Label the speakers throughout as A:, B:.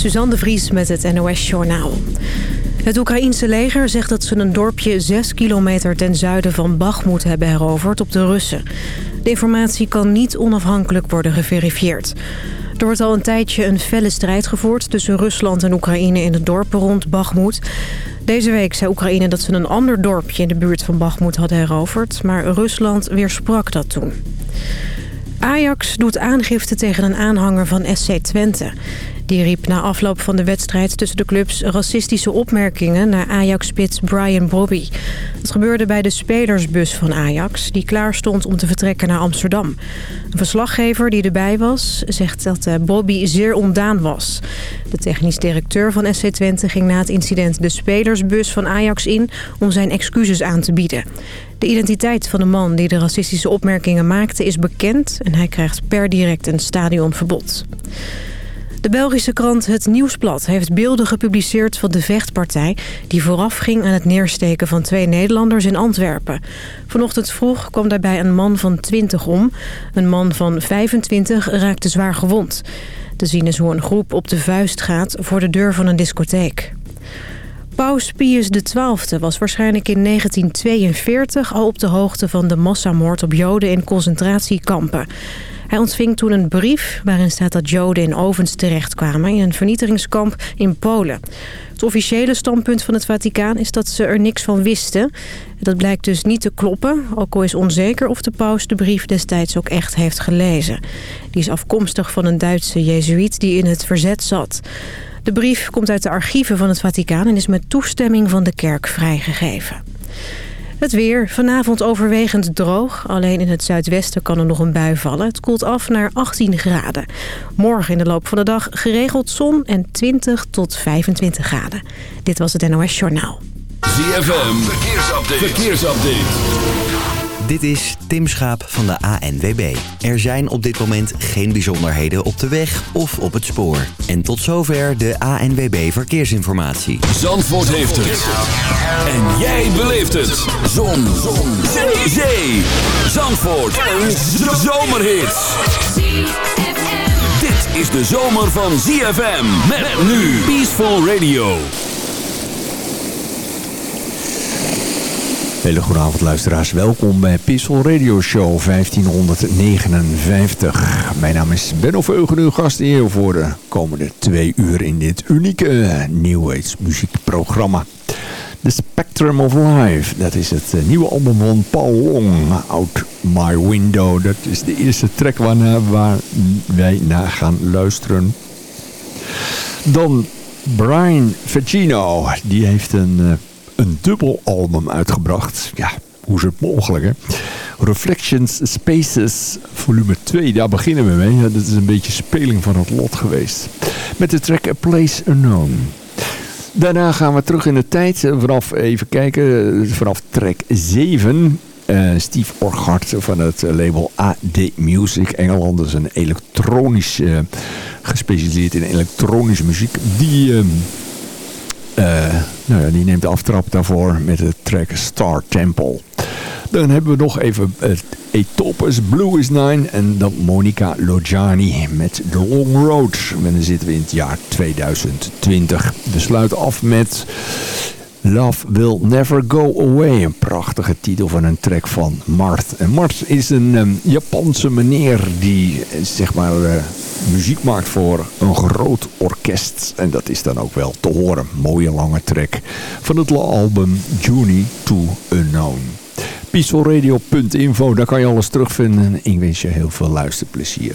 A: Suzanne de Vries met het NOS Journaal. Het Oekraïense leger zegt dat ze een dorpje 6 kilometer ten zuiden van Bakhmut hebben heroverd op de Russen. De informatie kan niet onafhankelijk worden geverifieerd. Er wordt al een tijdje een felle strijd gevoerd tussen Rusland en Oekraïne in het dorp rond Bakhmut. Deze week zei Oekraïne dat ze een ander dorpje in de buurt van Bakhmut hadden heroverd, maar Rusland weersprak dat toen. Ajax doet aangifte tegen een aanhanger van SC Twente. Die riep na afloop van de wedstrijd tussen de clubs racistische opmerkingen naar Ajax-spits Brian Bobby. Het gebeurde bij de spelersbus van Ajax, die klaar stond om te vertrekken naar Amsterdam. Een verslaggever die erbij was, zegt dat eh, Bobby zeer ondaan was. De technisch directeur van SC Twente ging na het incident de spelersbus van Ajax in om zijn excuses aan te bieden. De identiteit van de man die de racistische opmerkingen maakte is bekend en hij krijgt per direct een stadionverbod. De Belgische krant Het Nieuwsblad heeft beelden gepubliceerd van de vechtpartij... die voorafging aan het neersteken van twee Nederlanders in Antwerpen. Vanochtend vroeg kwam daarbij een man van 20 om. Een man van 25 raakte zwaar gewond. Te zien is hoe een groep op de vuist gaat voor de deur van een discotheek. Paus Pius XII was waarschijnlijk in 1942 al op de hoogte van de massamoord op Joden in concentratiekampen. Hij ontving toen een brief waarin staat dat Joden in ovens terechtkwamen in een vernietigingskamp in Polen. Het officiële standpunt van het Vaticaan is dat ze er niks van wisten. Dat blijkt dus niet te kloppen, ook al is onzeker of de paus de brief destijds ook echt heeft gelezen. Die is afkomstig van een Duitse jezuïet die in het verzet zat. De brief komt uit de archieven van het Vaticaan en is met toestemming van de kerk vrijgegeven. Het weer. Vanavond overwegend droog. Alleen in het zuidwesten kan er nog een bui vallen. Het koelt af naar 18 graden. Morgen in de loop van de dag geregeld zon en 20 tot 25 graden. Dit was het NOS Journaal.
B: ZFM.
C: Dit is Tim Schaap van de ANWB. Er zijn op dit moment geen bijzonderheden op de weg of op het spoor. En tot zover de ANWB Verkeersinformatie.
B: Zandvoort heeft het. En jij beleeft het. Zon. Zon. Zee. Zandvoort. Een zomerhit. Dit is de zomer van ZFM. Met nu Peaceful Radio.
D: Hele goede avond luisteraars, welkom bij Pissel Radio Show 1559. Mijn naam is Benno Veugen, uw gastheer voor de komende twee uur in dit unieke New muziekprogramma. The Spectrum of Life, dat is het eh, nieuwe album van Paul Long, Out My Window. Dat is de eerste track waar, waar wij naar gaan luisteren. Dan Brian Facino, die heeft een eh, een dubbel album uitgebracht. Ja, hoe is het mogelijk hè? Reflections Spaces volume 2, daar beginnen we mee. Dat is een beetje speling van het lot geweest. Met de track A Place Unknown. Daarna gaan we terug in de tijd. Vanaf, even kijken, vanaf track 7. Uh, eh, Steve Orchard van het label AD Music. Engeland is een elektronisch, uh, gespecialiseerd in elektronische muziek. Die... Uh, nou ja, die neemt de aftrap daarvoor met de track Star Temple. Dan hebben we nog even het Etopus Blue is Nine en dan Monica Lojani met The Long Road. En dan zitten we in het jaar 2020. We sluiten af met Love Will Never Go Away. Een prachtige titel van een track van Mart. En Mart is een um, Japanse meneer die zeg maar uh, muziek maakt voor een groot orkest. En dat is dan ook wel te horen. Mooie lange track van het album Journey to Unknown. Peacefulradio.info, daar kan je alles terugvinden. Ik wens je heel veel luisterplezier.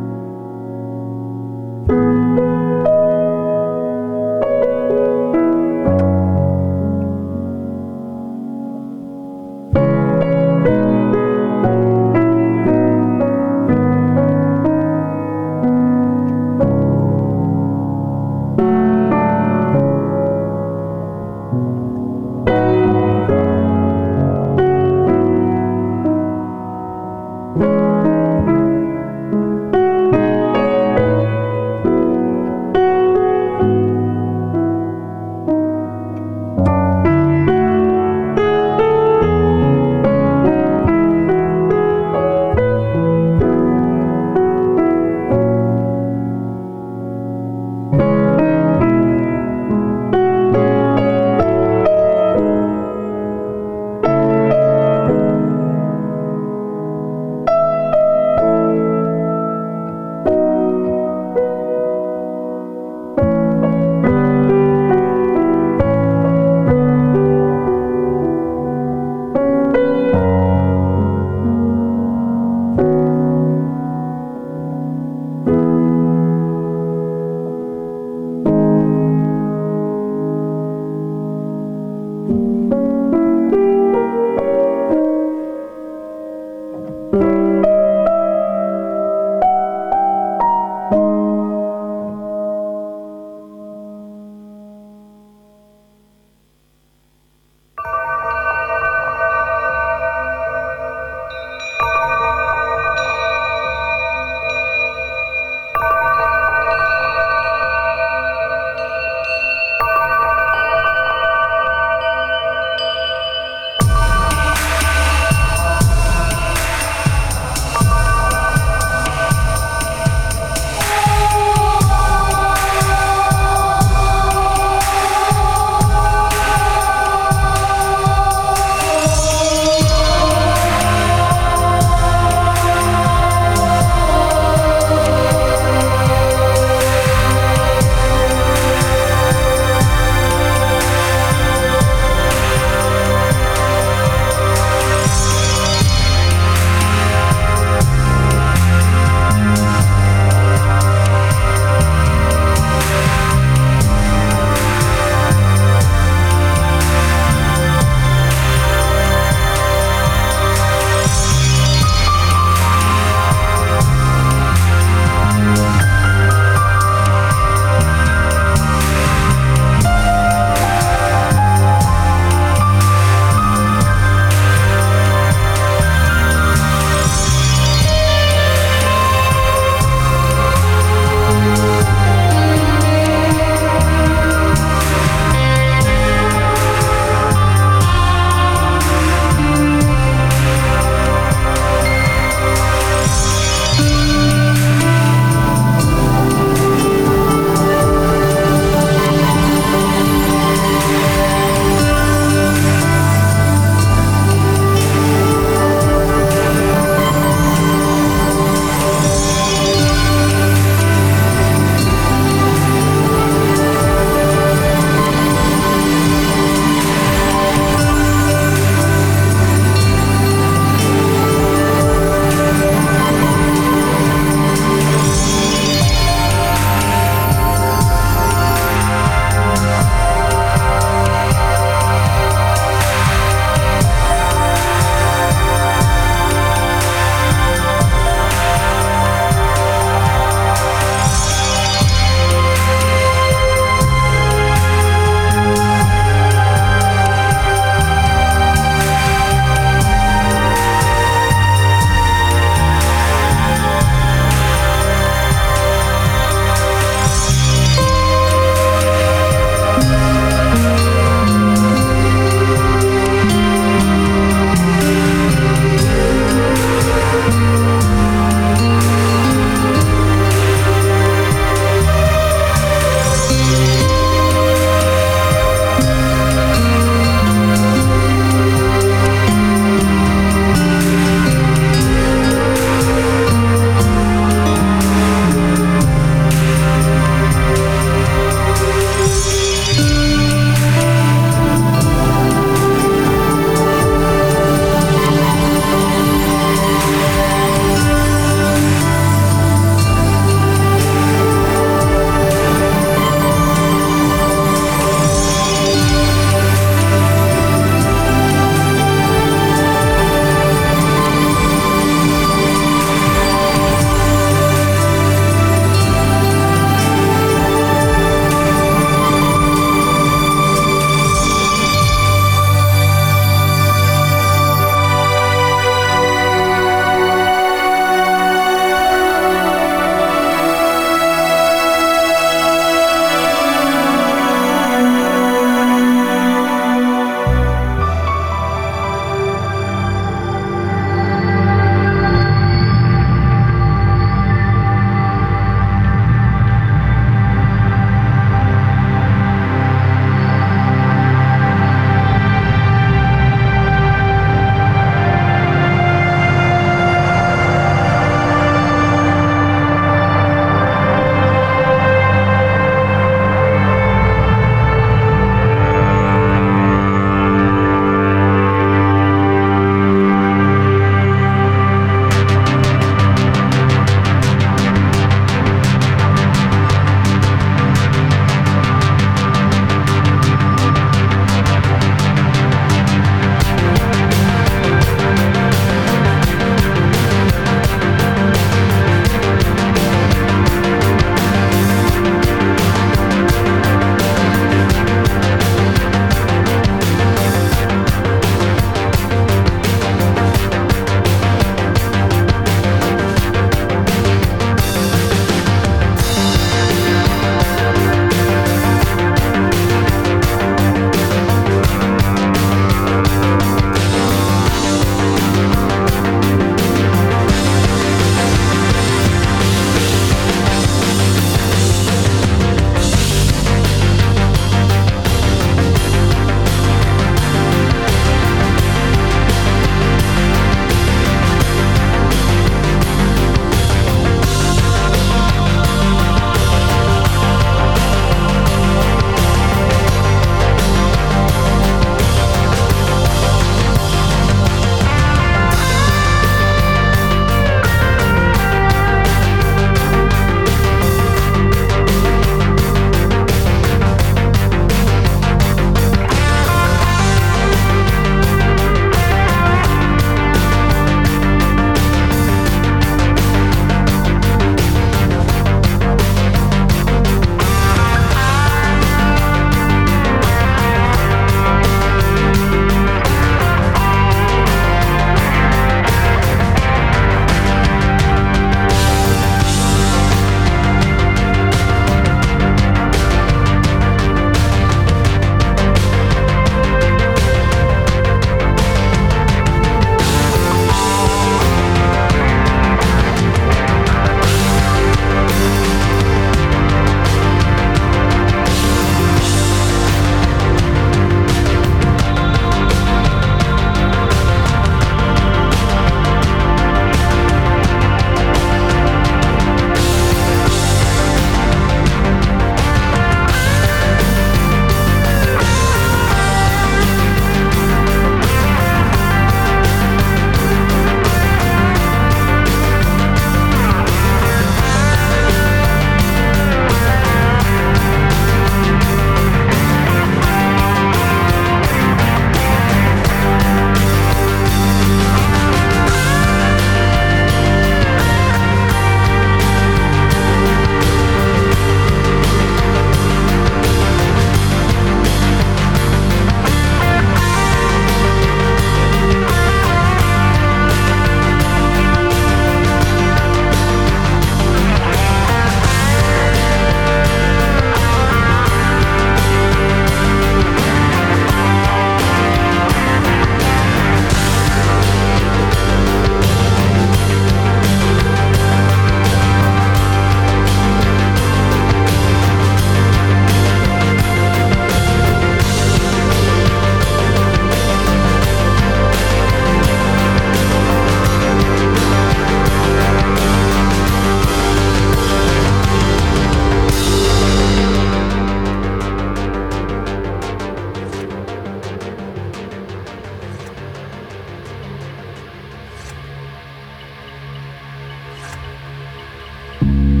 E: you